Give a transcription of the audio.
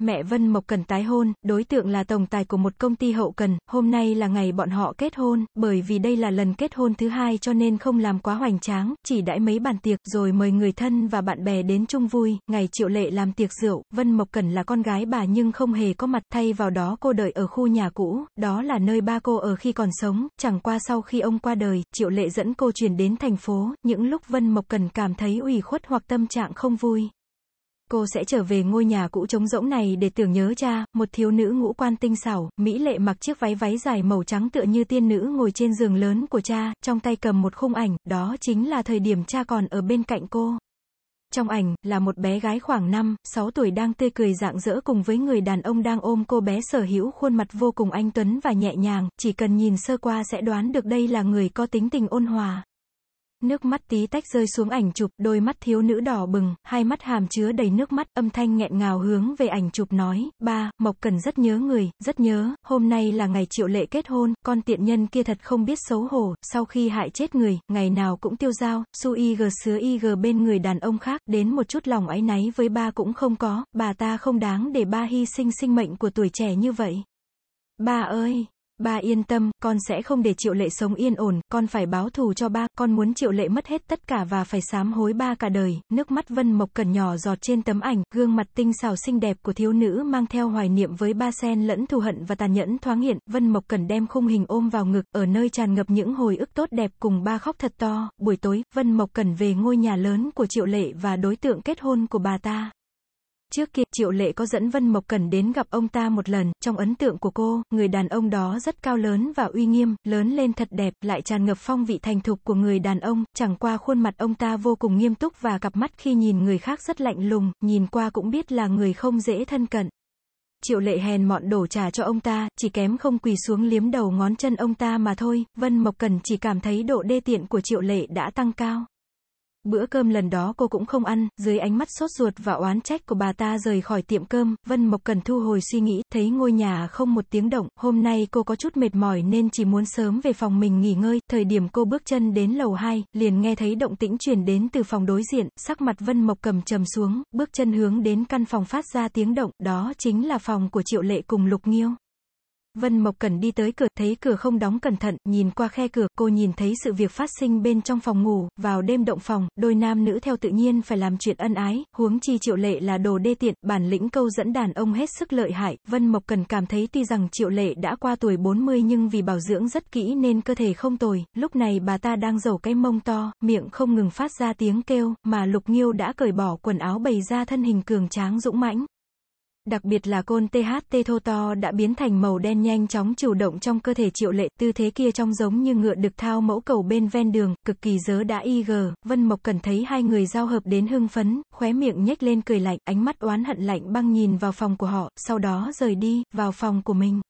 Mẹ Vân Mộc Cần tái hôn, đối tượng là tổng tài của một công ty hậu cần, hôm nay là ngày bọn họ kết hôn, bởi vì đây là lần kết hôn thứ hai cho nên không làm quá hoành tráng, chỉ đãi mấy bàn tiệc rồi mời người thân và bạn bè đến chung vui, ngày triệu lệ làm tiệc rượu, Vân Mộc Cần là con gái bà nhưng không hề có mặt, thay vào đó cô đợi ở khu nhà cũ, đó là nơi ba cô ở khi còn sống, chẳng qua sau khi ông qua đời, triệu lệ dẫn cô chuyển đến thành phố, những lúc Vân Mộc Cần cảm thấy ủy khuất hoặc tâm trạng không vui. Cô sẽ trở về ngôi nhà cũ trống rỗng này để tưởng nhớ cha, một thiếu nữ ngũ quan tinh xảo, mỹ lệ mặc chiếc váy váy dài màu trắng tựa như tiên nữ ngồi trên giường lớn của cha, trong tay cầm một khung ảnh, đó chính là thời điểm cha còn ở bên cạnh cô. Trong ảnh, là một bé gái khoảng 5, 6 tuổi đang tươi cười rạng rỡ cùng với người đàn ông đang ôm cô bé sở hữu khuôn mặt vô cùng anh tuấn và nhẹ nhàng, chỉ cần nhìn sơ qua sẽ đoán được đây là người có tính tình ôn hòa. Nước mắt tí tách rơi xuống ảnh chụp, đôi mắt thiếu nữ đỏ bừng, hai mắt hàm chứa đầy nước mắt, âm thanh nghẹn ngào hướng về ảnh chụp nói, ba, Mộc Cần rất nhớ người, rất nhớ, hôm nay là ngày triệu lệ kết hôn, con tiện nhân kia thật không biết xấu hổ, sau khi hại chết người, ngày nào cũng tiêu dao, su y g sứa y g bên người đàn ông khác, đến một chút lòng áy náy với ba cũng không có, bà ta không đáng để ba hy sinh sinh mệnh của tuổi trẻ như vậy. Ba ơi! Ba yên tâm, con sẽ không để triệu lệ sống yên ổn, con phải báo thù cho ba, con muốn triệu lệ mất hết tất cả và phải sám hối ba cả đời, nước mắt Vân Mộc Cẩn nhỏ giọt trên tấm ảnh, gương mặt tinh xảo xinh đẹp của thiếu nữ mang theo hoài niệm với ba sen lẫn thù hận và tàn nhẫn thoáng hiện, Vân Mộc Cẩn đem khung hình ôm vào ngực, ở nơi tràn ngập những hồi ức tốt đẹp cùng ba khóc thật to, buổi tối, Vân Mộc Cẩn về ngôi nhà lớn của triệu lệ và đối tượng kết hôn của bà ta. Trước kia, Triệu Lệ có dẫn Vân Mộc Cẩn đến gặp ông ta một lần, trong ấn tượng của cô, người đàn ông đó rất cao lớn và uy nghiêm, lớn lên thật đẹp, lại tràn ngập phong vị thành thục của người đàn ông, chẳng qua khuôn mặt ông ta vô cùng nghiêm túc và cặp mắt khi nhìn người khác rất lạnh lùng, nhìn qua cũng biết là người không dễ thân cận. Triệu lệ hèn mọn đổ trà cho ông ta, chỉ kém không quỳ xuống liếm đầu ngón chân ông ta mà thôi, Vân Mộc Cần chỉ cảm thấy độ đê tiện của triệu lệ đã tăng cao. Bữa cơm lần đó cô cũng không ăn, dưới ánh mắt sốt ruột và oán trách của bà ta rời khỏi tiệm cơm, Vân Mộc Cần thu hồi suy nghĩ, thấy ngôi nhà không một tiếng động, hôm nay cô có chút mệt mỏi nên chỉ muốn sớm về phòng mình nghỉ ngơi, thời điểm cô bước chân đến lầu 2, liền nghe thấy động tĩnh truyền đến từ phòng đối diện, sắc mặt Vân Mộc cầm trầm xuống, bước chân hướng đến căn phòng phát ra tiếng động, đó chính là phòng của Triệu Lệ cùng Lục Nghiêu. Vân Mộc Cẩn đi tới cửa, thấy cửa không đóng cẩn thận, nhìn qua khe cửa, cô nhìn thấy sự việc phát sinh bên trong phòng ngủ, vào đêm động phòng, đôi nam nữ theo tự nhiên phải làm chuyện ân ái, huống chi Triệu Lệ là đồ đê tiện, bản lĩnh câu dẫn đàn ông hết sức lợi hại, Vân Mộc Cẩn cảm thấy tuy rằng Triệu Lệ đã qua tuổi 40 nhưng vì bảo dưỡng rất kỹ nên cơ thể không tồi, lúc này bà ta đang giầu cái mông to, miệng không ngừng phát ra tiếng kêu, mà Lục Nghiêu đã cởi bỏ quần áo bày ra thân hình cường tráng dũng mãnh. Đặc biệt là côn THT thô to đã biến thành màu đen nhanh chóng chủ động trong cơ thể triệu lệ, tư thế kia trông giống như ngựa được thao mẫu cầu bên ven đường, cực kỳ dớ đã y gờ, Vân Mộc cần thấy hai người giao hợp đến hưng phấn, khóe miệng nhếch lên cười lạnh, ánh mắt oán hận lạnh băng nhìn vào phòng của họ, sau đó rời đi, vào phòng của mình.